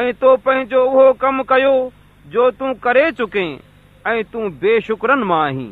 ۽ تو پنهنجو اهو ڪم ڪيو جو تون ڪري چڪي ۽ تون بيشڪرن مان آهين.